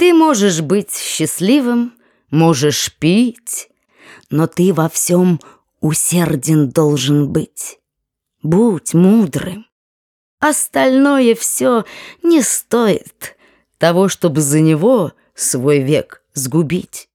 Ты можешь быть счастливым, можешь пить, но ты во всем усерден должен быть. Будь мудрым. Остальное все не стоит того, чтобы за него свой век сгубить.